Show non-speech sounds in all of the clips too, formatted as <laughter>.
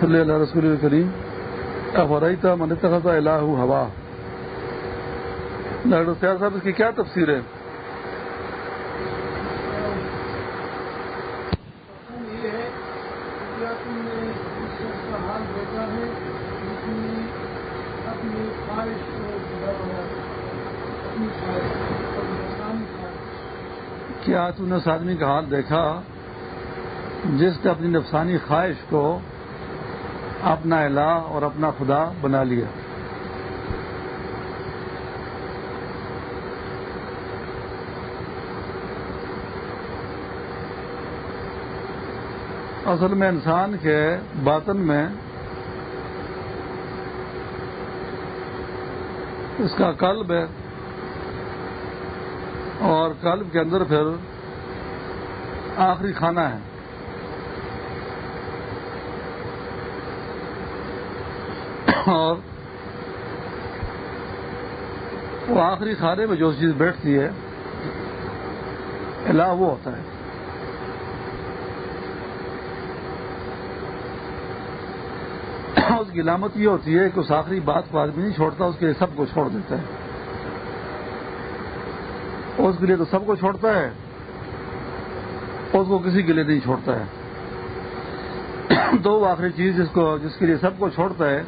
صلی اللہ رسول کریم افرائیتا من اتخذ الہ ہوا ڈاکٹر سیار صاحب، اس کی کیا تفسیر ہے؟ کیا تم نے اس آدمی کا حال دیکھا، جس نے اپنی نفسانی خواہش کو اپنا الہ اور اپنا خدا بنا لیا۔ اصل میں انسان کے باطن میں اس کا قلب ہے اور قلب کے اندر پھر آخری کھانا ہے۔ اور وہ آخری کھانے میں جو چیز بیٹھتی ہے، الہ وہ ہوتا ہے۔ اس کی علامت یہ ہوتی ہے کہ اس آخری بات کو آدمی نہیں چھوڑتا، اس کے لیے سب کو چھوڑ دیتا ہے۔ اس کے لیے تو سب کو چھوڑتا ہے، اس کو کسی کے لیے نہیں چھوڑتا ہے۔ دو آخری چیز جس کو، جس کے لیے سب کو چھوڑتا ہے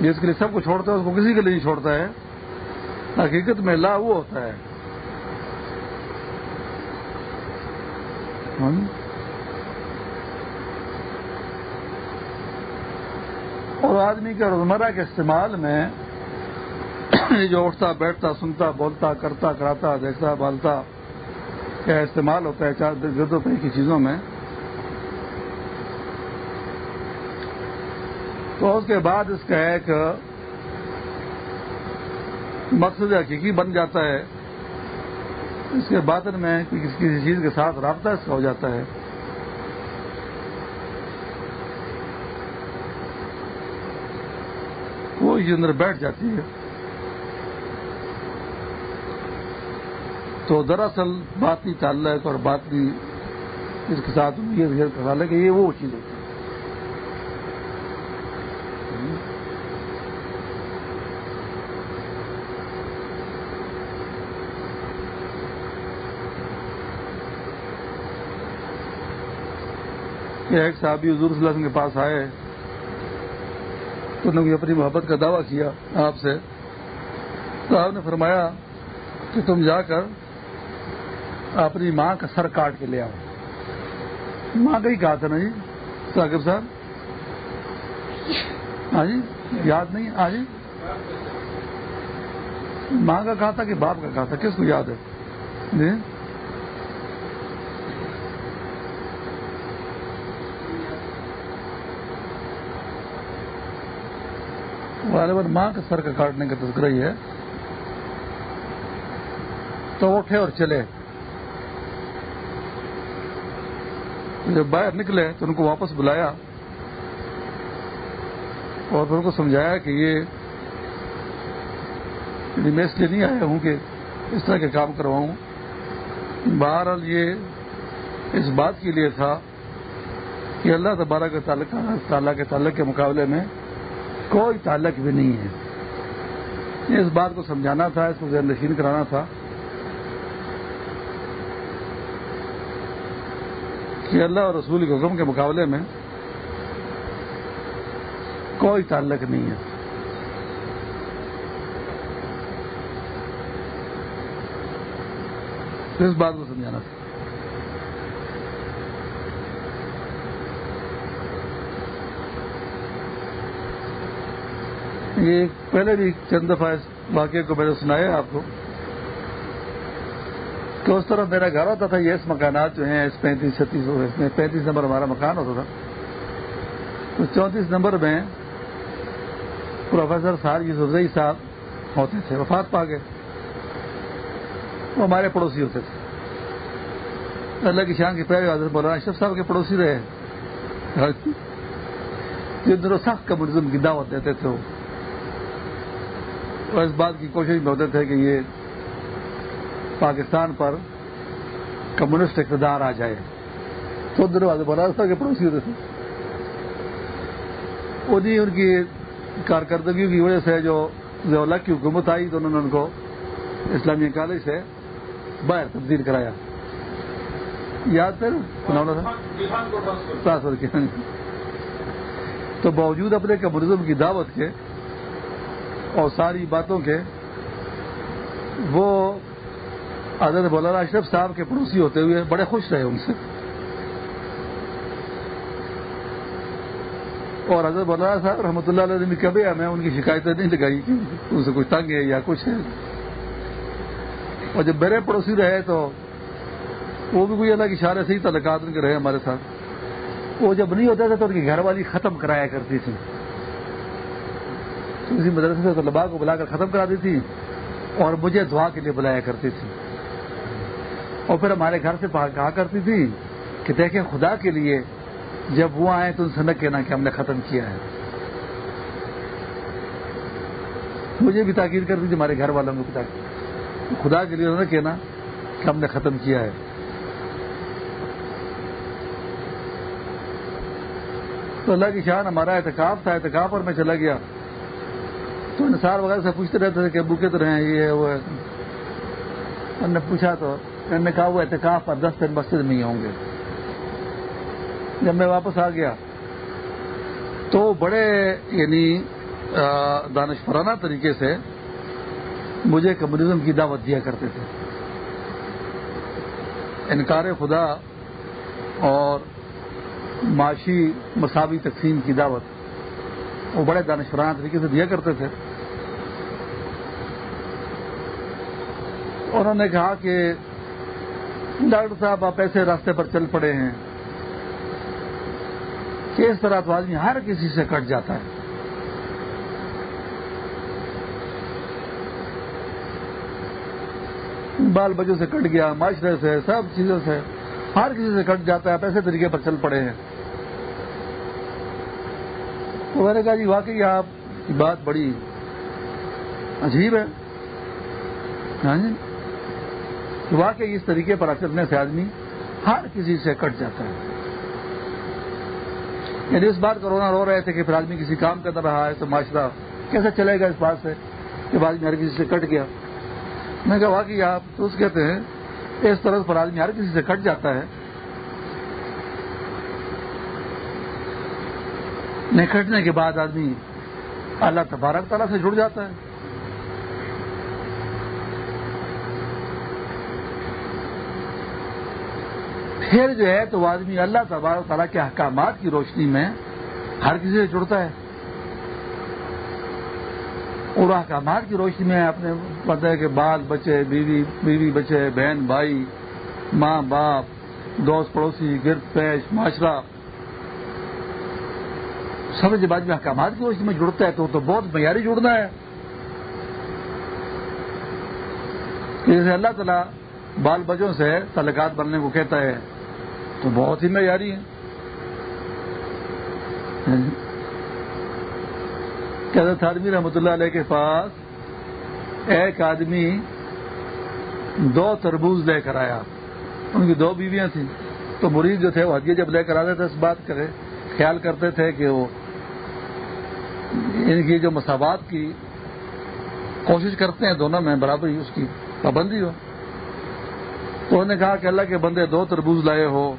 جس کے لیے سب کو چھوڑتا ہے، اس کو کسی کے لیے نہیں چھوڑتا ہے۔ حقیقت میں لا وہ ہوتا ہے۔ اور آدمی کے روزمرہ کے استعمال میں یہ جو اٹھتا، بیٹھتا، سنتا، بولتا، کرتا، کراتا، دیکھتا، بالتا، کیا استعمال ہوتا ہے؟ چار گردوں پہ کی چیزوں میں۔ تو اس کے بعد اس کا ایک مقصد حقیقی بن جاتا ہے۔ اس کے باطن میں کسی چیز کے ساتھ رابطہ اس کا ہو جاتا ہے۔ وہ اس اندر بیٹھ جاتی ہے۔ تو دراصل بات تعلق اور بات اس کے ساتھ یہ تعلق ہے یہ وہ چیز ہوتی ہے۔ ایک صحابی حضور صلی اللہ علیہ وسلم کے پاس آئے تو انہوں نے اپنی محبت کا دعویٰ کیا آپ سے تو آپ نے فرمایا کہ تم جا کر اپنی ماں کا سر کاٹ کے لے آؤ۔ ماں کا ہی کہا تھا نا جی؟ ثاقب صاحب؟ ہاں جی؟ یاد نہیں؟ ہاں جی؟ ماں کا کہا تھا کہ باپ کا کہا تھا؟ کس کو یاد ہے؟ جی؟ غالباً ماں کے سر کا کاٹنے کا تذکرہ ہی ہے۔ تو اٹھے اور چلے۔ جب باہر نکلے تو ان کو واپس بلایا اور پھر ان کو سمجھایا کہ یہ یعنی میں اس لیے نہیں آیا ہوں کہ اس طرح کے کام کرواؤں۔ بہرحال یہ اس بات کے لیے تھا کہ اللہ تبارہ کے تعلق تعالیٰ کے تعلق کے مقابلے میں کوئی تعلق بھی نہیں ہے۔ اس بات کو سمجھانا تھا، اس کو ذہن نشین کرانا تھا کہ اللہ اور رسول کے حکم کے مقابلے میں کوئی تعلق نہیں ہے۔ اس بات کو سمجھانا تھا۔ یہ پہلے بھی چند دفعہ اس واقعے کو میں نے سنایا آپ کو۔ کہ اس طرح میرا گھر ہوتا تھا، یہ اس مکانات جو ہیں، اس پینتیس، چھتیس، اس میں پینتیس نمبر ہمارا مکان ہوتا تھا۔ تو چونتیس نمبر میں پروفیسر سار یوسفزئی صاحب ہوتے تھے، وفات پا گئے۔ وہ ہمارے پڑوسی ہوتے تھے۔ اللہ کی شان کی پہلے حضرت مولانا اشرف صاحب کے پڑوسی رہے۔ جن دنوں سخت کمیونزم کی دعوت دیتے تھے وہ۔ اس بات کی کوشش میں ہوتے تھے کہ یہ پاکستان پر کمیونسٹ اقتدار آ جائے۔ تو بعد بولا تھا کہ پڑوسی ہوتے تھے انہیں ان کی کارکردگی کی وجہ سے جو کی حکومت آئی تو انہوں نے ان کو اسلامیہ کالج سے باہر تبدیل کرایا۔ یاد پھر تو باوجود اپنے کمزم کی دعوت کے اور ساری باتوں کے وہ حضرت مولانا اشرف صاحب کے پڑوسی ہوتے ہوئے بڑے خوش رہے ان سے۔ اور حضرت مولانا صاحب رحمۃ اللہ علیہ نے کبھی ہمیں ان کی شکایتیں نہیں لگائی کہ ان سے کچھ تنگ ہے یا کچھ ہے۔ اور جب میرے پڑوسی رہے تو وہ بھی کوئی اللہ کی اشارے سے ہی تعلقات ان کے رہے ہمارے ساتھ۔ وہ جب نہیں ہوتا تھا تو ان کی گھر والی ختم کرایا کرتی تھی کسی مدرسے سے طلبا کو بلا کر ختم کرا دی تھی اور مجھے دعا کے لیے بلایا کرتی تھی۔ اور پھر ہمارے گھر سے کہا کرتی تھی کہ دیکھیں خدا کے لیے جب وہ آئے تو ان سے نہ کہنا کہ ہم نے ختم کیا ہے۔ مجھے بھی تاکید کرتی تھی، ہمارے گھر والوں کو خدا کے لیے نہ کہنا کہ ہم نے ختم کیا ہے۔ تو اللہ کی شان، ہمارا احتکاب تھا احتکاب پر میں چلا گیا۔ تو نثار وغیرہ سے پوچھتے رہتے تھے کہ بوکے تو رہے یہ وہ انہوں نے پوچھا تو میں نے کہا وہ احتکاب پر دس دن مسجد میں ہی ہوں گے۔ جب میں واپس آ گیا تو بڑے یعنی دانشورانہ طریقے سے مجھے کمیونزم کی دعوت دیا کرتے تھے۔ انکار خدا اور معاشی مساوی تقسیم کی دعوت وہ بڑے دانشورانہ طریقے سے دیا کرتے تھے۔ انہوں نے کہا کہ ڈاکٹر صاحب آپ ایسے راستے پر چل پڑے ہیں کہ اس طرح تو آدمی ہر کسی سے کٹ جاتا ہے۔ بال بچوں سے کٹ گیا، معاشرے سے، سب چیزوں سے ہر کسی سے کٹ جاتا ہے، آپ ایسے طریقے پر چل پڑے ہیں۔ تو میں نے کہا جی واقعی آپ کی بات بڑی عجیب ہے۔ ہاں جی؟ واقعی اس طریقے پر چلنے سے آدمی ہر کسی سے کٹ جاتا ہے۔ یعنی اس بات رونا رو رہے تھے کہ پھر آدمی کسی کام کرتا رہا ہے تو معاشرہ کیسے چلے گا اس بات سے کہ آدمی ہر کسی سے کٹ گیا؟ میں کہا واقعی آپ تو اس کہتے ہیں، اس طرح پر آدمی ہر کسی سے کٹ جاتا ہے۔ نکٹنے کے بعد آدمی اللہ تبارک تعالیٰ سے جڑ جاتا ہے۔ پھر جو ہے تو وہ آدمی اللہ تبارک تعالیٰ کے احکامات کی روشنی میں ہر کسی سے جڑتا ہے۔ اور احکامات کی روشنی میں اپنے پتہ ہے کہ بال بچے، بیوی بیوی بچے، بہن، بھائی، ماں، باپ، دوست پڑوسی، گرد، پیش، معاشرہ۔ سب جب جی، آدمی احکامات کی روشنی میں جڑتا ہے تو تو بہت معیاری جڑنا ہے۔ جیسے اللہ تعالیٰ بال بچوں سے تعلقات بننے کو کہتا ہے۔ تو بہت ہی معیاری ہاں جی۔ ہے حضرت آدمی رحمۃ اللہ علیہ کے پاس ایک آدمی دو تربوز لے کر آیا۔ ان کی دو بیویاں تھیں۔ تو مریض جو تھے، وہ ہدیے جب لے کر آتے تھے، اس بات کرے خیال کرتے تھے کہ وہ ان کی جو مساوات کی کوشش کرتے ہیں دونوں میں برابر ہی اس کی پابندی ہو۔ تو انہوں نے کہا کہ اللہ کے بندے دو تربوز لائے ہو۔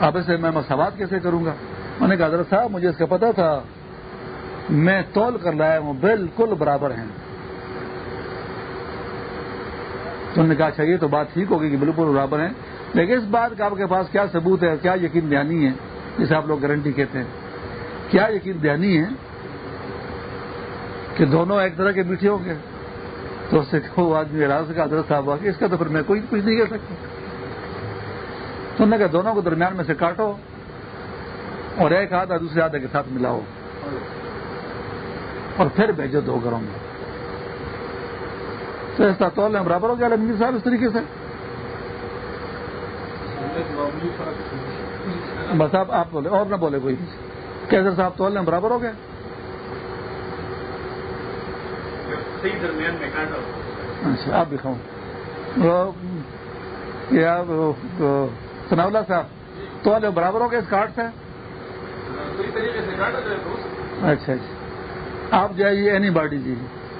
اب اسے میں مساوات کیسے کروں گا؟ میں نے کہا، حضرت صاحب، مجھے اس کا پتا تھا، میں تول کر لایا ہوں، بالکل برابر ہیں۔ تو نے کہا اچھا یہ تو بات ٹھیک ہوگی کہ بالکل برابر ہیں۔ لیکن اس بات کا آپ کے پاس کیا ثبوت ہے، کیا یقین دہانی ہے؟ جسے آپ لوگ گارنٹی کہتے ہیں۔ کیا یقین دہانی ہے کہ دونوں ایک طرح کے میٹھے ہوں گے؟ تو اس سے آدمی راز کا حضرت صاحب، اس کا تو پھر میں کوئی کچھ نہیں کہہ سکتا۔ تو نے کہا دونوں کو درمیان میں سے کاٹو اور ایک آدھا دوسرے آدھے کے ساتھ ملاؤ اور پھر بھیجو دو گھروں میں. تو طول میں برابر ہو گیا علمگیر صاحب اس طریقے سے۔ بس آپ آپ بولے اور نہ بولے کوئی۔ کیسے صاحب میں برابر ہو گئے۔ اچھا آپ بھی کھاؤں سناولا صاحب تو والے برابر ہو گئے اس کارڈ سے؟ اچھا اچھا۔ آپ جائیے اینی باڈی جی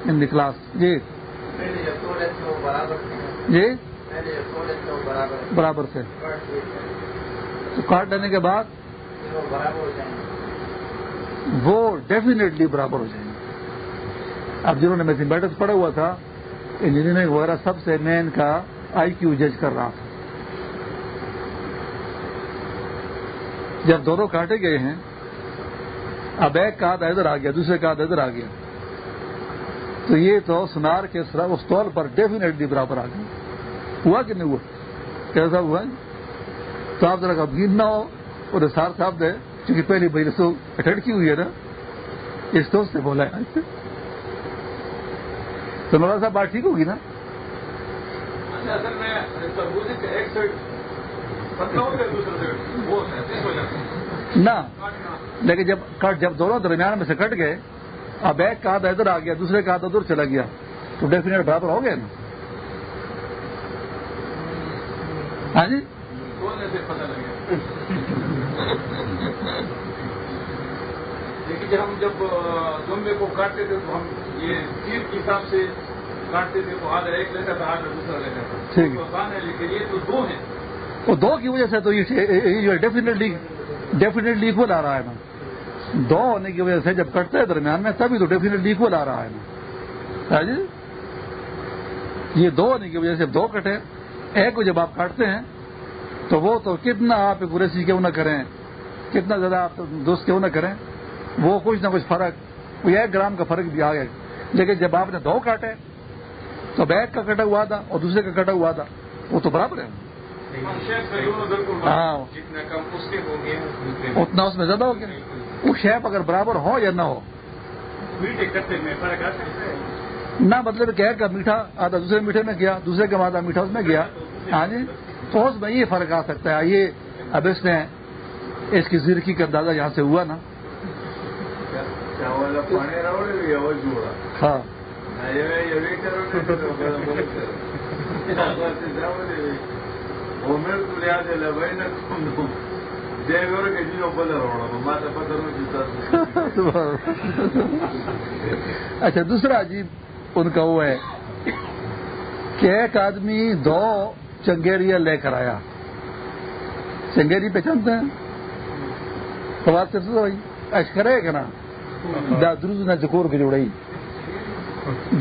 ان دی کلاس جی۔ جی؟ برابر سے۔ تو کارڈ لینے کے بعد؟ وہ وہ ڈیفینیٹلی برابر ہو جائیں گے۔ اب جنہوں نے میتھمیٹکس پڑھا ہوا تھا انجینئرنگ وغیرہ سب سے میں ان کا آئی کیو جج کر رہا تھا جب دونوں کاٹے گئے ہیں، اب ایک کا ہاتھ ادھر آ گیا، دوسرے کا ہاتھ ادھر آ گیا۔ تو یہ تو سنار کے سر- اس طور پر ڈیفینیٹلی برابر آ گیا۔ ہوا کہ نہیں ہوا؟ کیسا ہوا؟ تو آپ ذرا غمگین نہ ہو، اور سار صاحب نے، چونکہ پہلی بھائی سو اٹینڈ کی ہوئی ہے نا، اس دوست سے بولا ہے۔ تو نولا صاحب، بات ٹھیک ہوگی نا؟ اصل میں نہ لیکن جب کٹ جب دونوں درمیان میں سے کٹ گئے اب ایک کا ادھر آ گیا دوسرے کا ادھر چلا گیا۔ تو ڈیفینیٹ برابر ہو گیا نا؟ ہاں جی؟ لیکن ہم جب زمبے کو کاٹتے تھے تو ہم یہ تیر کے حساب سے کاٹتے تھے تو آدھا ایک لیتا تھا آدھا دوسرا لیتا تھا۔ ٹھیک۔ ہے لیکن یہ تو دو ہیں۔ وہ دو کی وجہ سے تو یہ ڈیفینیٹلی ڈیفینیٹلی اکول آ رہا ہے نا۔ دو ہونے کی وجہ سے جب کٹتے ہیں درمیان میں، تبھی تو ڈیفینیٹلی اکول آ رہا ہے نا۔ جی؟ یہ دو ہونے کی وجہ سے دو کٹے، ایک کو جب آپ کاٹتے ہیں، تو وہ تو کتنا آپ گریسی کیوں نہ کریں، کتنا زیادہ آپ دوست کیوں نہ کریں، وہ کچھ نہ کچھ فرق، کوئی ایک گرام کا فرق بھی آ گیا۔ لیکن جب آپ نے دو کاٹے، تو اب ایک کا کٹا ہوا تھا اور دوسرے کا کٹا ہوا تھا، وہ تو برابر ہے۔ ہاں۔ اتنا اس میں زیادہ ہو گیا۔ وہ شیپ اگر برابر ہو یا نہ ہو۔ نہ مطلب کہ ایک کا میٹھا آدھا دوسرے میٹھے میں گیا، دوسرے کا آدھا میٹھا اس میں گیا۔ ہاں جی؟ تو اس میں یہ فرق آ سکتا ہے۔ یہ اب اس نے اس کی زرکی کا اندازہ یہاں سے ہوا نا۔ ہاں۔, ہاں۔ پانی راوڑے وہ جوڑا ہاں اچھا دوسرا عجیب ان کا وہ ہے کہ ایک آدمی دو چنگیریاں لے کر آیا۔ چنگیری پہچانتے ہیں؟ تو بات کرتے تو بھائی؟ اشکرے کا نا؟ دا دروز نے جکور کی جوڑائی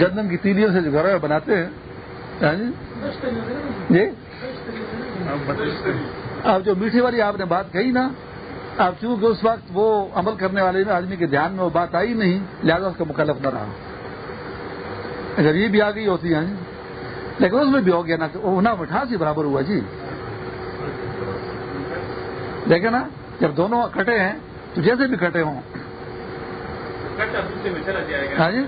گندم کی تیلیوں سے جو گھر بناتے ہیں۔ ہاں جی؟, جی؟ اب جو میٹھی والی آپ نے بات کہی نا اب چونکہ اس وقت وہ عمل کرنے والے آدمی کے دھیان میں وہ بات آئی نہیں لہذا اس کا مکلف نہ رہا۔ اگر یہ بھی آ گئی ہوتی ہے لیکن اس میں بھی ہو گیا نا نہ مٹھاس ہی برابر ہوا جی۔ دیکھیں نا جب دونوں کٹے ہیں تو جیسے بھی کٹے ہوں۔ ہاں جی۔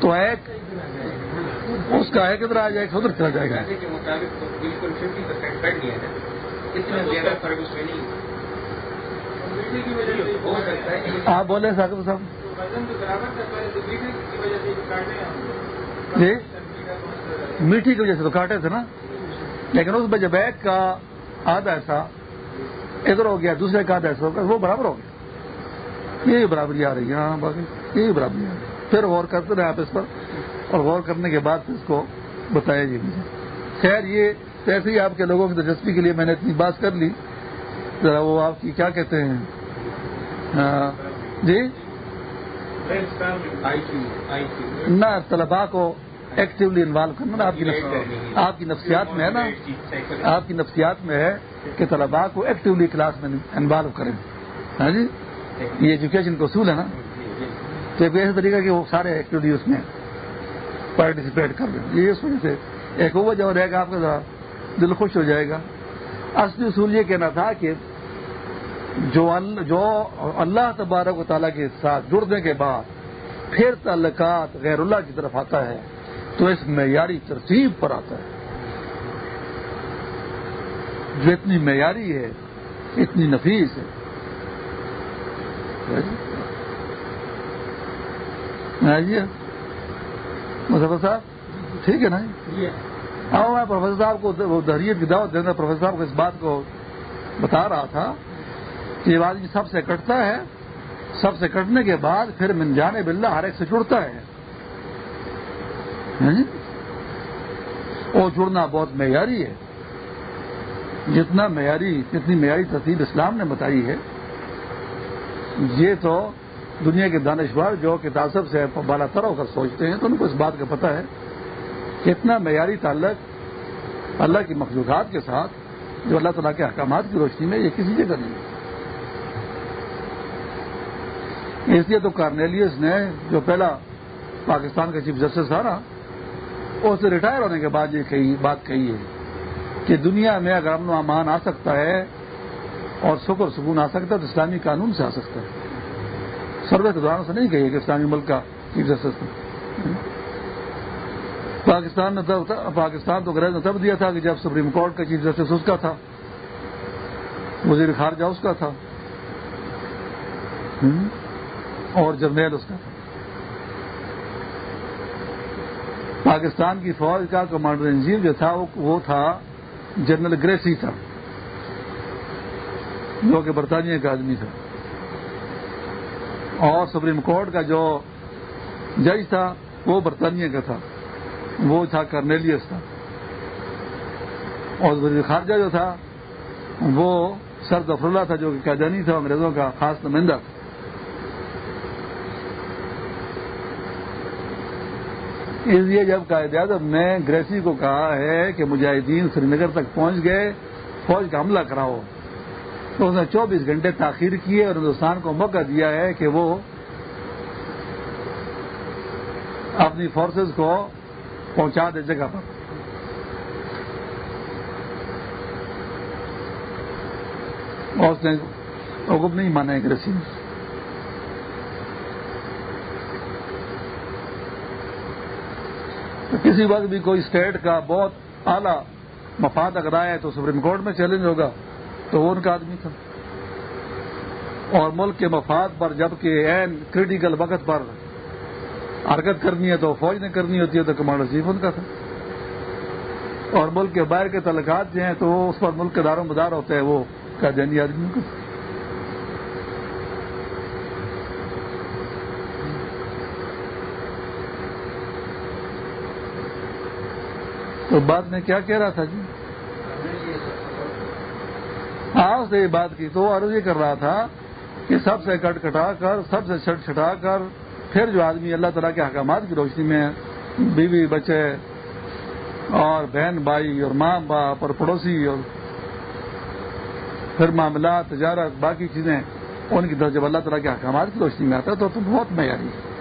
تو ایک اس کا ایک ادھر آ جائے گا ادھر چلا جائے گا۔ کے مطابق تو بالکل ففٹی پرسینٹ کٹ گیا ہے۔ اس میں زیادہ فرق اس میں نہیں ہو سکتا ہے کہ آپ بولے ثاقب صاحب۔ جی؟ میٹھی کی وجہ سے تو کاٹے تھے نا۔ لیکن اس میں جب ایک کا آدھا ایسا ادھر ہو گیا دوسرے کا آدھا ایسا ہو گیا وہ برابر ہو گیا۔ یہی برابری آ رہی ہے ہاں باقی یہی برابری آ رہی ہے۔ پھر غور کرتے رہے آپ اس پر اور غور کرنے کے بعد اس کو بتایا جی مجھے۔ خیر، یہ ایسے ہی آپ کے لوگوں کی دلچسپی کے لیے میں نے اتنی بات کر لی۔ ذرا وہ آپ کی کیا کہتے ہیں؟ جی؟ نہ طلبا کو ایکٹیولی انوالو کرنا نا، آپ کی آپ کی نفسیات میں ہے نا۔ آپ کی نفسیات میں ہے کہ طلبا کو ایکٹیولی کلاس میں انوالو کریں۔ ہاں جی؟ یہ ایجوکیشن کا اصول ہے نا؟ تو ایک ایسا طریقہ کہ وہ سارے ایکٹیولی اس میں پارٹیسپیٹ کر رہے ہیں یہ اس وجہ سے ایک وہ وجہ رہے گا، آپ کا ذرا دل خوش ہو جائے گا۔ اصلی اصول یہ کہنا تھا کہ جو اللہ جو اللہ تبارک و تعالیٰ کے ساتھ جڑنے کے بعد پھر تعلقات غیر اللہ کی طرف آتا ہے، تو اس معیاری ترتیب پر آتا ہے۔ جو اتنی معیاری ہے، اتنی نفیس ہے۔ مظفر صاحب ٹھیک ہے نا اب میں پروفیسر صاحب کو دہریت کی دعوت دینا پروفیسر صاحب کو اس بات کو بتا رہا تھا کہ یہ آدمی سب سے کٹتا ہے۔ سب سے کٹنے کے بعد پھر من جانے بلّہ ہر ایک سے جڑتا ہے۔ ہاں جی؟ جڑنا بہت معیاری ہے۔ جتنا معیاری جتنی معیاری ترتیب اسلام نے بتائی ہے یہ تو دنیا کے دانشور جو کتاب سے بالا تر ہو کر سوچتے ہیں تو ان کو اس بات کا پتہ ہے کہ اتنا معیاری تعلق اللہ کی مخلوقات کے ساتھ جو اللہ تعالیٰ کے احکامات کی روشنی میں یہ کسی جگہ نہیں اس لیے تو کارنیلیس نے جو پہلا پاکستان کا چیف جسٹس تھا نا، اس سے ریٹائر ہونے کے بعد یہ بات کہی ہے کہ دنیا میں اگر امن و امان آ سکتا ہے اور سکر سکون آ سکتا ہے تو اسلامی قانون سے آ سکتا ہے۔ سروے کے دوران سے نہیں کہی کہ اسلامی ملک کا چیف جسٹس پاکستان نے پاکستان تو انگریز نے تب دیا تھا کہ جب سپریم کورٹ کا چیف جسٹس اس کا تھا، وزیر خارجہ اس کا تھا۔ اور جرنیل اس کا تھا۔ پاکستان کی فوج کا کمانڈر ان چیف جو تھا وہ تھا جنرل گریسی تھا۔ جو کہ برطانیہ کا آدمی تھا۔ اور سپریم کورٹ کا جو جج تھا، وہ برطانیہ کا تھا۔ وہ تھا کرنیلیس تھا۔ اور وزیر خارجہ جو تھا، وہ سر اللہ تھا، جو کہ قیدانی تھا، انگریزوں کا خاص نمائندہ تھا۔ اس لیے جب قائد اعظم نے گریسی کو کہا ہے کہ مجاہدین سری نگر تک پہنچ گئے، فوج کا حملہ کراؤ۔ تو اس نے چوبیس گھنٹے تاخیر کیے اور ہندوستان کو موقع دیا ہے کہ وہ اپنی فورسز کو پہنچا دے جگہ پر۔ اور اس نے حکم نہیں مانا ایک رسی کسی وقت بھی کوئی اسٹیٹ کا بہت اعلیٰ مفاد اگر آئے تو سپریم کورٹ میں چیلنج ہوگا۔ تو وہ ان کا آدمی تھا۔ اور ملک کے مفاد پر جبکہ این کریٹیکل وقت پر حرکت کرنی ہے تو فوج نے کرنی ہوتی ہے تو کمانڈر چیف ان کا تھا۔ اور ملک کے باہر کے تعلقات جو ہیں تو اس پر ملک کے دار و مدار ہوتے ہیں، وہ کا قیدینی آدمی کا۔ تو بعد میں کیا کہہ رہا تھا جی؟ ہاں اس نے یہ بات کی تو عرض یہ کر رہا تھا کہ سب سے کٹ کٹا کر، سب سے چھٹ چھٹا کر، پھر جو آدمی اللہ تعالیٰ کے احکامات کی روشنی میں بیوی، بچے اور بہن، بھائی اور ماں باپ اور پڑوسی اور پھر معاملات، تجارت، باقی چیزیں، ان کی طرف جب اللہ تعالیٰ کے احکامات کی روشنی میں آتا ہے تو بہت معیاری ہے۔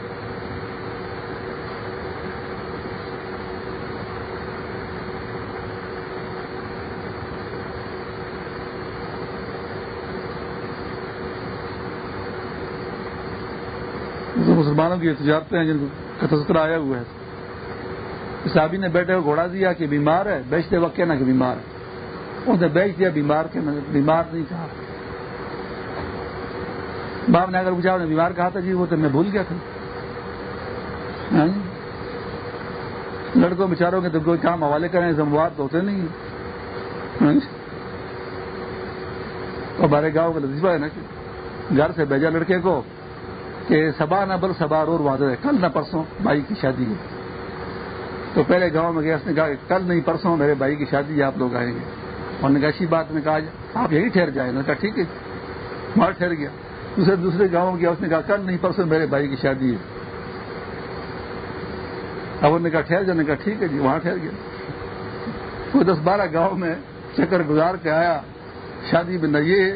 مسلمانوں کی تجارتیں ہیں جن کا تذکرہ آیا ہوا ہے۔ صحابی نے بیٹے کو گھوڑا دیا کہ بیمار ہے، بیچتے وقت کہنا کہ بیمار ہے۔ اس نے بیچ دیا، بیمار کے بیمار نہیں کہا۔ باپ نے اگر پوچھا نے بیمار کہا تھا جی وہ تو میں بھول گیا تھا۔ ہاں جی۔ لڑکوں، بچاروں کے تو کوئی کام حوالے کریں زموار تو ہوتے نہیں ہمارے ہاں جی۔ گاؤں کا لذیذہ ہے نا کہ گھر سے بھیجا لڑکے کو۔ کہ سبا نہ بل، سبا اور وعدہ ہے۔ کل نہ پرسوں بھائی کی شادی ہے۔ تو پہلے گاؤں میں گیا اس نے کہا کہ کل نہیں، پرسوں میرے بھائی کی شادی ہے، آپ لوگ آئیں گے۔ اور نے کہا، اچھی بات نے کہا، آپ یہی ٹھہر جائیں۔ نے کہا، ٹھیک ہے۔ وہاں ٹھہر گیا۔ دوسرے دوسرے گاؤں گیا، اس نے کہا، کل نہیں، پرسوں میرے بھائی کی شادی ہے۔ اب انہوں نے کہا، ٹھہر جانے کہا، ٹھیک ہے جی وہاں ٹھہر گیا۔ کوئی دس بارہ گاؤں میں چکر گزار کے آیا۔ شادی میں نہ یہ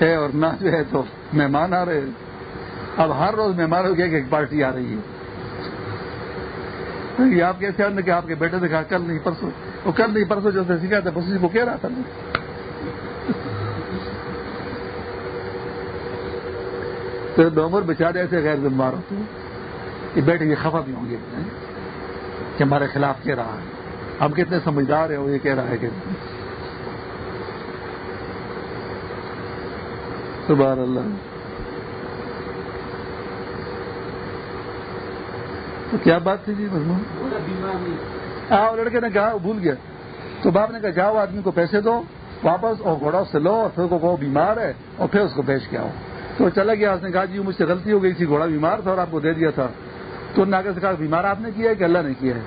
ہے اور نہ جو ہے تو مہمان آ رہے اب ہر روز مہمانوں کی ایک پارٹی آ رہی ہے۔ یہ آپ کیسے کہ آپ کے بیٹے نے کہا کل نہیں پرسوں، وہ کل نہیں پرسوں جو سیکھا تھا بس کو کہہ رہا تھا۔ تو ڈومر بچارے ایسے غیر ذمہ ہوتے ہیں کہ بیٹے یہ خفا بھی ہوں گے کہ ہمارے خلاف کہہ رہا ہے۔ ہم کتنے سمجھدار ہیں، وہ یہ کہہ رہا ہے کہ سبحان اللہ۔ تو کیا بات تھی جی مضمون ہاں وہ لڑکے نے کہا، وہ بھول گیا۔ تو باپ نے کہا، جاؤ آدمی کو پیسے دو، واپس اور گھوڑا سے لو، اور پھر کو بیمار ہے، اور پھر اس کو بیچ کے آؤ۔ تو چلا گیا، اس نے کہا جی مجھ سے غلطی ہو گئی تھی گھوڑا بیمار تھا اور آپ کو دے دیا تھا۔ تو انہوں نے سے کہا، بیمار آپ نے کیا ہے کہ اللہ نے کیا ہے؟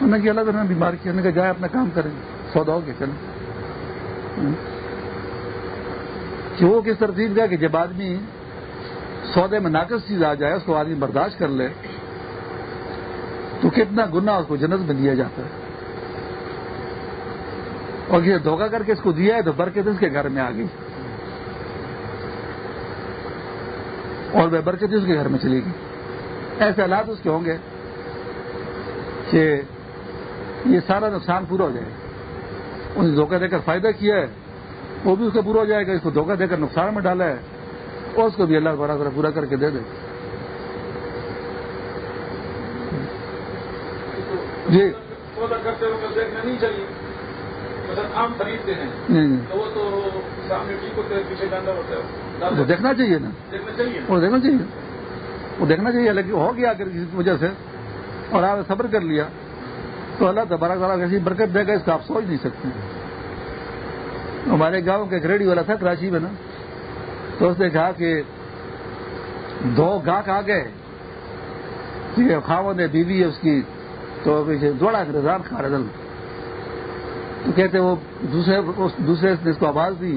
انہوں نے کیا اللہ نے بیمار کیا۔ نے کہا، جائے، اپنا کام کریں۔ سودا ہو گیا، چلیں۔ کہ وہ کس ترتیب کا کہ جب آدمی سودے میں ناقص چیز آ جائے، اس کو آدمی برداشت کر لے تو کتنا گنا اس کو جنت میں دیا جاتا ہے۔ اور یہ دھوکہ کر کے اس کو دیا ہے تو برکت اس کے گھر میں آ گئی۔ اور وہ برکت اس کے گھر میں چلے گی ایسے حالات اس کے ہوں گے کہ یہ سارا نقصان پورا ہو جائے۔ گا انہیں دھوکہ دے کر فائدہ کیا ہے، وہ بھی اس کو پورا ہو جائے گا، اس کو دھوکہ دے کر نقصان میں ڈالا ہے۔ اور اس کو بھی اللہ بڑا پورا کر کے دے دے۔ جی۔ کرتے وقت دیکھنا نہیں چاہیے آم خریدتے ہیں وہ تو سامنے ٹھیک ہوتے ہیں پیچھے ڈانڈا ہوتا ہے۔ دیکھنا چاہیے نا۔ دیکھنا چاہیے۔ وہ دیکھنا چاہیے۔ وہ دیکھنا چاہیے لیکن ہو گیا اگر کسی وجہ سے۔ اور آپ نے صبر کر لیا تو اللہ دوبارہ تعالیٰ کیسی برکت دے گا اس کو آپ سوچ نہیں سکتے۔ ہمارے گاؤں کے گریڈی والا تھا کراچی میں نا۔ تو اس نے کہا کہ دو گاہک آ گئے۔ خاون ہے بیوی ہے اس کی تو دوڑا رضان کھا رہا تو کہتے وہ دوسرے دوسرے نے اس کو آواز دی۔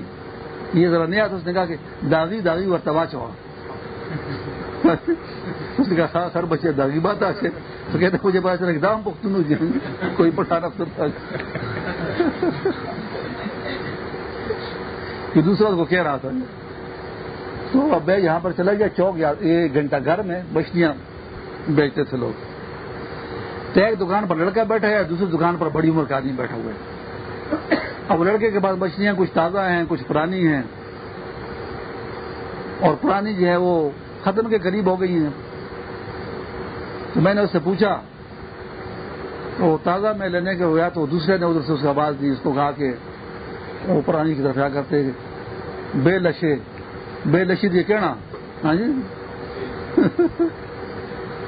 یہ ذرا نہیں آتا، اس نے کہا کہ داغی داغی اور تباہ چوا اس نے کہا ہاں، سر بچے، داغی بات آ تو کہتے مجھے پتا چلا دام پختون ہو جائیں کوئی پٹھانا سنتا کہ دوسرا کو کہہ رہا تھا۔ تو اب میں یہاں پر چلا گیا، چوک ایک گھنٹہ گھر میں مچھلیاں بیچتے تھے لوگ۔ تو ایک دکان پر لڑکا بیٹھا ہے، دوسری دکان پر بڑی عمر کا آدمی بیٹھا ہوا ہے۔ اب لڑکے کے پاس مچھلیاں کچھ تازہ ہیں، کچھ پرانی ہیں۔ اور پرانی جو ہے وہ ختم کے قریب ہو گئی ہیں۔ تو میں نے اس سے پوچھا تو تازہ میں لینے کے ہوا تو دوسرے نے ادھر سے اس کی آواز دی، اس کو کہا کہ وہ پرانی کی طرف کیا کرتے بے لشے، بے لشی دی کہنا۔ ہاں جی؟ <laughs>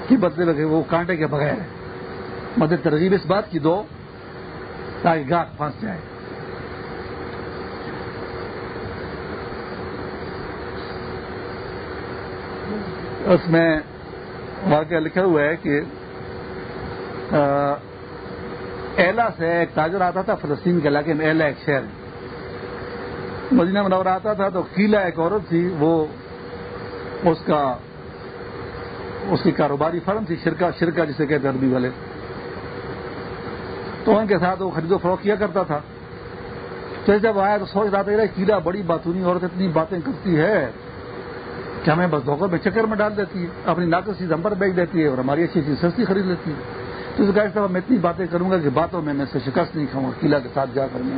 کی بدلے لگے وہ کانٹے کے بغیر۔ مدد ترغیب اس بات کی دو، تاکہ گاہ پھنس جائے۔ اس میں واقعہ لکھا ہوا ہے کہ ایلا سے ایک تاجر آتا تھا فلسطین کے علاقے میں، ایلا ایک شہر مدینہ منور آتا تھا تو قلعہ ایک عورت تھی، وہ اس کا، اس کی کاروباری فرم تھی، شرکا شرکا جسے کہتے عربی والے۔ تو ان کے ساتھ وہ خرید و فروخت کیا کرتا تھا۔ تو جب آیا تو سوچ رہا تھا قلعہ بڑی باتونی عورت اتنی باتیں کرتی ہے کہ ہمیں بس دھوکہ میں چکر میں ڈال دیتی ہے، اپنی ناقص چیز ہم پر بیچ دیتی ہے اور ہماری اچھی چیز سستی خرید لیتی ہے۔ تو اس کا میں اتنی باتیں کروں گا کہ باتوں میں میں سے شکست نہیں کھاؤں گا قلعہ کے ساتھ جا کر میں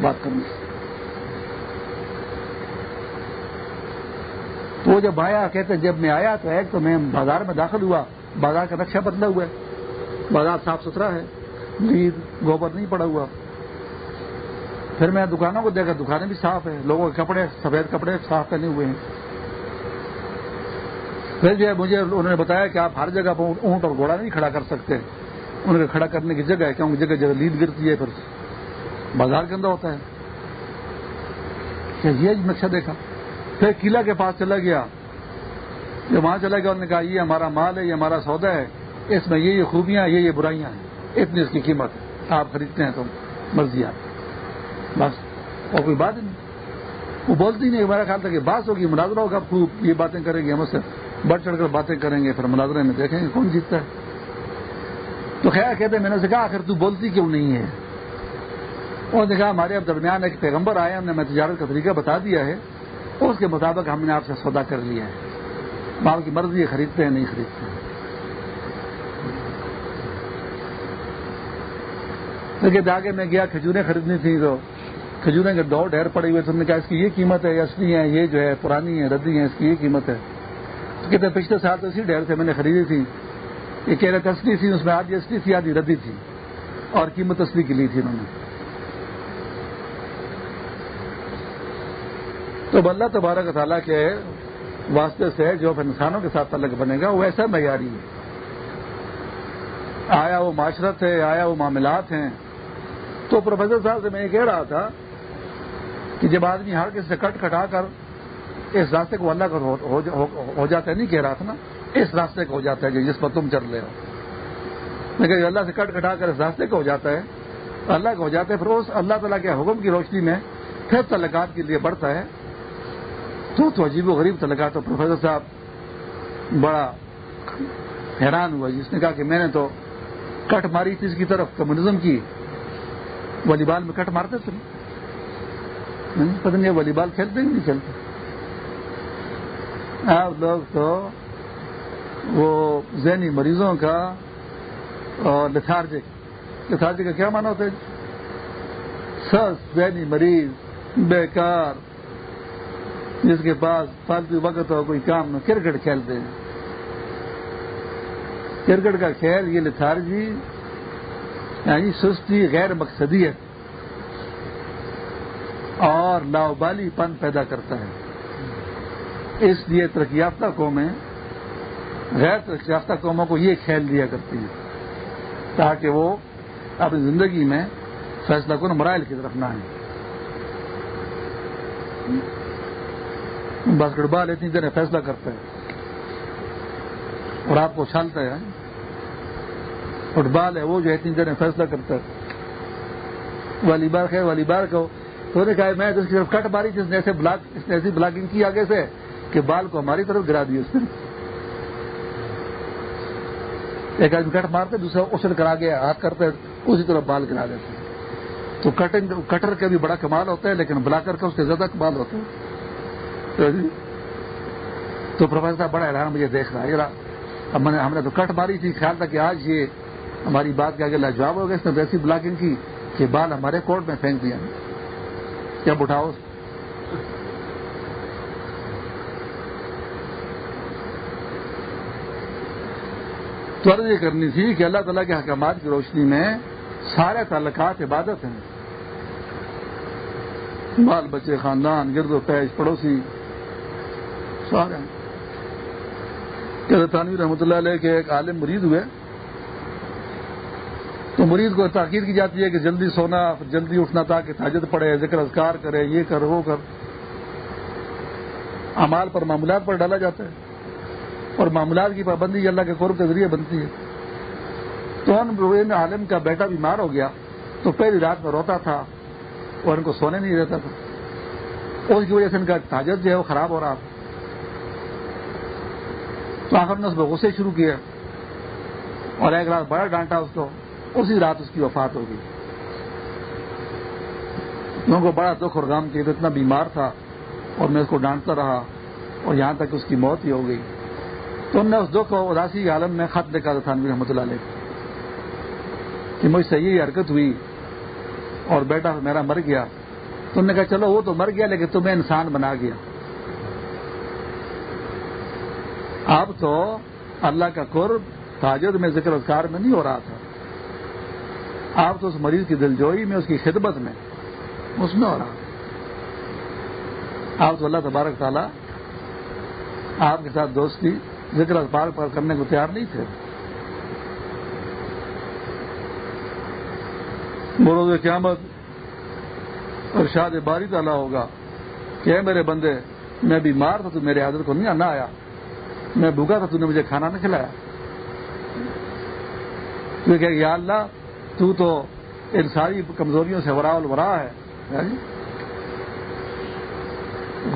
بات کروں گا۔ تو وہ جب آیا، کہتے جب میں آیا تو ایک تو میں بازار میں داخل ہوا، بازار کا نقشہ بدلا ہوا ہے۔ بازار صاف ستھرا ہے۔ لید گوبر نہیں پڑا ہوا۔ پھر میں دکانوں کو دیکھا، دکانیں بھی صاف ہیں، لوگوں کے کپڑے سفید کپڑے صاف پہنے ہوئے ہیں۔ پھر جو ہے مجھے انہوں نے بتایا کہ آپ ہر جگہ پر اونٹ اور گھوڑا نہیں کھڑا کر سکتے۔ انہوں نے کھڑا کرنے کی جگہ ہے، کیونکہ جگہ جگہ لید گرتی ہے، پھر بازار کے اندر ہوتا ہے۔ یہ نقشہ دیکھا۔ پھر قلعہ کے پاس چلا گیا۔ جب وہاں چلا گیا، انہوں نے کہا، یہ ہمارا مال ہے، یہ ہمارا سودا ہے، اس میں یہ یہ خوبیاں، یہ یہ برائیاں ہیں۔ اتنی اس کی قیمت آپ خریدتے ہیں تو مرضی آپ بس۔ اور کوئی بات نہیں۔ وہ بولتی نہیں ہمارا خیال تھا کہ بات ہوگی مناظرہ ہوگا خوب یہ باتیں کریں گے، ہم اس سے بڑھ چڑھ کر باتیں کریں گے، پھر مناظرے میں دیکھیں گے کون جیتتا ہے۔ تو خیر کہتے میں نے سے کہا، آخر تو بولتی کیوں نہیں ہے؟ اور دیکھا ہمارے اب درمیان ایک پیغمبر آئے، ہم نے میں تجارت کا طریقہ بتا دیا ہے۔ اس کے مطابق ہم نے آپ سے سودا کر لیا ہے۔ مال کی مرضی خریدتے ہیں، نہیں خریدتے ہیں۔ لیکن آگے میں گیا، کھجوریں خریدنی تھی تو کھجوریں کے دو ڈھیر پڑے ہوئے تھے نے کہا، اس کی یہ قیمت ہے اصلی ہے یہ جو ہے پرانی ہے ردی ہے اس کی یہ قیمت ہے۔ کہتے پچھلے سال تو اسی ڈھیر سے میں نے خریدی تھی۔ یہ کہہ رہے اصلی تھی، اس میں آدھی اصلی تھی آدھی ردی تھی۔ اور قیمت اصلی کی لی تھی انہوں نے۔ تو اللہ تبارک تعالیٰ کے واسطے سے جو انسانوں کے ساتھ تعلق بنے گا، وہ ایسا معیاری ہے۔ آیا وہ معاشرت ہے، آیا وہ معاملات ہیں تو پروفیسر صاحب سے میں یہ کہہ رہا تھا کہ جب آدمی ہر کسی سے کٹ کٹا کر اس راستے کو اللہ کر ہو جاتا ہے، نہیں کہہ رہا تھا نا؟ اس راستے کو ہو جاتا ہے جس پر تم چل رہے ہو۔ لیکن اللہ سے کٹ کٹا کر اس راستے کو ہو جاتا ہے، اللہ کو ہو جاتا ہے، پھر اس اللہ تعالیٰ کے حکم کی روشنی میں پھر تعلقات کے لیے بڑھتا ہے۔ تو تو عجیب و غریب تعلقات تو پروفیسر صاحب بڑا حیران ہوا۔ جس نے کہا کہ میں نے تو کٹ ماری تھی اس کی طرف، کمیونزم کی۔ والی بال میں کٹ مارتے تھے پتہ نہیں والی بال کھیلتے ہی نہیں کھیلتے آپ لوگ تو وہ ذہنی مریضوں کا اور لتھارجک لتھارجک کا کیا مانا ہوتا ہے؟ سس، ذہنی مریض، بیکار، جس کے پاس فالتو وقت ہو کوئی کام نہ کرکٹ کھیلتے ہیں۔ کرکٹ کا کھیل، یہ لتھارجی یعنی سستی، غیر مقصدیت اور لاوبالی پن پیدا کرتا ہے۔ اس لیے ترقی یافتہ قومیں، غیر ترقی یافتہ قوموں کو یہ کھیل دیا کرتی ہیں تاکہ وہ اپنی زندگی میں فیصلہ کن مرائل کی طرف نہ آئیں۔ باسکٹ بال اتنی دیر فیصلہ کرتا ہے اور آپ کو چھالتا ہے فٹ بال ہے، وہ جو اتنی دیر فیصلہ کرتا ہے۔ والی بال ہے والی بال کو تو نے کہا، میں اس کی طرف کٹ ماری جس نے ایسے بلاک، اس نے ایسی بلاکنگ کی آگے سے کہ بال کو ہماری طرف گرا دی اس نے۔ ایک آدمی کٹ مارتے، دوسرا اسل کرا گیا، ہاتھ کرتے، اسی طرف بال گرا دیتے تو کٹنگ، کٹر کا بھی بڑا کمال ہوتا ہے، لیکن بلاکر کا اس سے زیادہ کمال ہوتا ہے۔ تو جی، پروفیسر صاحب بڑا اعلان مجھے دیکھ رہا ہے اب ہم نے تو کٹ ماری تھی، خیال تھا کہ آج یہ ہماری بات کے آگے لاجواب ہو گیا اس نے ویسی بلاکنگ کی کہ بال ہمارے کورٹ میں پھینک دیا۔ کیا اٹھاؤ تو عرض یہ کرنی تھی کہ اللہ تعالیٰ کے حکامات کی روشنی میں سارے تعلقات عبادت ہیں۔ بال بچے، خاندان، گرد و پیش، پڑوسی، سارے تانوی رحمۃ اللہ علیہ کے ایک عالم مریض ہوئے تو مریض کو تاکید کی جاتی ہے کہ جلدی سونا، جلدی اٹھنا تاکہ تاجد پڑے ذکر اذکار کرے، یہ کر، وہ کر۔ امال پر معاملات پر ڈالا جاتا ہے۔ اور معاملات کی پابندی اللہ کے قرب کے ذریعے بنتی ہے۔ تو ان عالم کا بیٹا بیمار ہو گیا، تو پہلی رات میں روتا تھا اور ان کو سونے نہیں دیتا تھا۔ اس کی وجہ سے ان کا تاجد جو ہے وہ خراب ہو رہا تھا۔ تو آخر نے اس میں غصے شروع کیے اور ایک رات بڑا ڈانٹا اس کو۔ اسی رات اس کی وفات ہو گئی ان کو بڑا دکھ اور غم کیا اتنا بیمار تھا اور میں اس کو ڈانٹتا رہا اور یہاں تک اس کی موت ہی ہو گئی۔ تو انہوں نے اس دکھ اور اداسی عالم میں خط لکھا تھا تھانوی رحمۃ اللہ علیہ۔ کہ مجھ سے یہ حرکت ہوئی اور بیٹا میرا مر گیا۔ تو انہوں نے کہا، چلو وہ تو مر گیا، لیکن تمہیں انسان بنا گیا۔ اب تو اللہ کا قرب تاجر میں ذکر اذکار میں نہیں ہو رہا تھا۔ آپ تو اس مریض کی دلجوئی میں، اس کی خدمت میں، اس میں ہو رہا آپ تو اللہ تبارک تعالیٰ آپ کے ساتھ دوستی، ذکر اخبار پر کرنے کو تیار نہیں تھے۔ بروز قیامت اور شاد باری تعالیٰ ہوگا کہ میرے بندے، میں بیمار تھا تو میرے حاضر کو نہیں آنا آیا۔ میں بھوکا تھا تو نے مجھے کھانا نہیں کھلایا۔ تو کہ یا اللہ تو تو ان ساری کمزوریوں سے ورا الورا ہے۔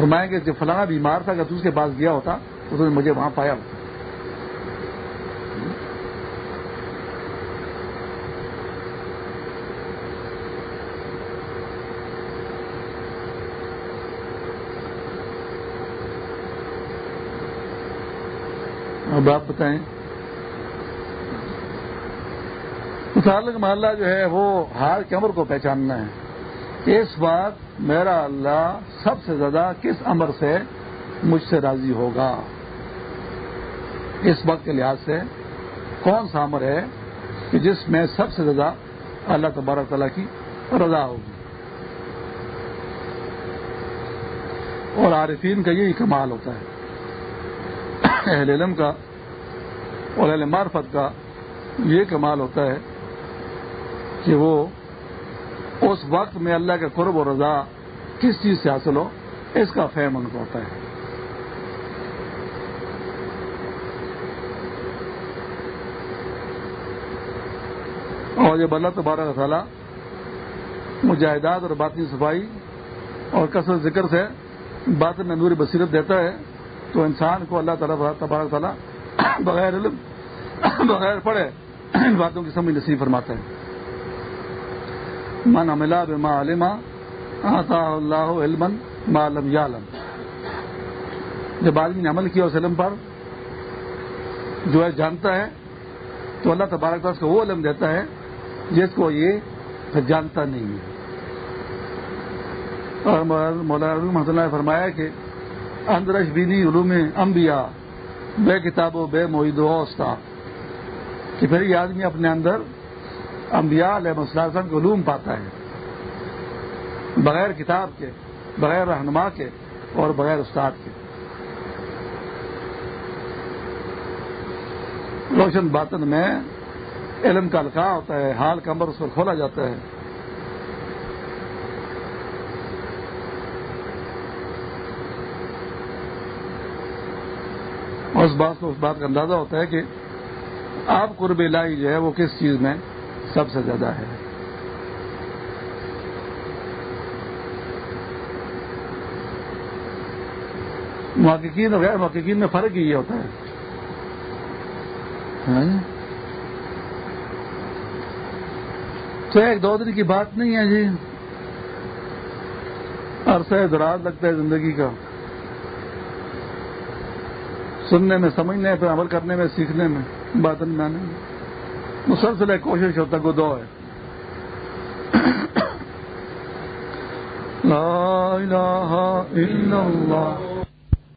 گھمائیں جی؟ گے جب فلانا بیمار تھا، اگر تو اس کے پاس گیا ہوتا، تو نے مجھے وہاں پایا۔ ہوتا اب آپ بتائیں۔ متعلق محلہ جو ہے وہ ہار کے امر کو پہچاننا ہے۔ اس بات میرا اللہ سب سے زیادہ کس امر سے مجھ سے راضی ہوگا؟ اس وقت کے لحاظ سے کون سا امر ہے کہ جس میں سب سے زیادہ اللہ تبارک تعالیٰ کی رضا ہوگی؟ اور عارفین کا یہی کمال ہوتا ہے۔ اہل علم کا اور اہل معرفت کا یہ کمال ہوتا ہے کہ وہ اس وقت میں اللہ کے قرب و رضا کس چیز سے حاصل ہو؟ اس کا فہم ان کو ہوتا ہے۔ اور جب اللہ تبارک تعالیٰ مجاہدات اور باطنی صفائی اور کثرت ذکر سے باطن میں نور بصیرت دیتا ہے، تو انسان کو اللہ تعالیٰ تبارک تعالیٰ بغیر علم، بغیر پڑھے ان باتوں کی سمجھ نصیب فرماتے ہیں من عملہ بما علما آتا اللہ علم ما لم یعلم جب آدمی نے عمل کیا اس علم پر، جو ہے جانتا ہے، تو اللہ تبارک تعالیٰ کو وہ علم دیتا ہے جس کو یہ جانتا نہیں ہے۔ اور مولانا اللہ نے فرمایا کہ اندرش بینی علوم انبیاء، بے کتاب و بے معید و کہ پھر یہ آدمی اپنے اندر انبیاء علیہ مسلم کے علوم پاتا ہے۔ بغیر کتاب کے، بغیر رہنما کے اور بغیر استاد کے۔ روشن باطن میں علم کا القاع ہوتا ہے، حال کمر اس پر کھولا جاتا ہے۔ اس بات کو اس بات کا اندازہ ہوتا ہے کہ آپ قرب لائی جو ہے وہ کس چیز میں؟ سب سے زیادہ ہے۔ محققین اور غیر محققین میں فرق ہی یہ ہوتا ہے۔ ہاں۔ تو ایک دو دن کی بات نہیں ہے جی۔ عرصہ دراز لگتا ہے زندگی کا۔ سننے میں، سمجھنے پھر عمل کرنے میں، سیکھنے میں بات میں آنے میں۔ مسلسل کوشش ہوتا کو ہے۔ لا الہ الا اللہ۔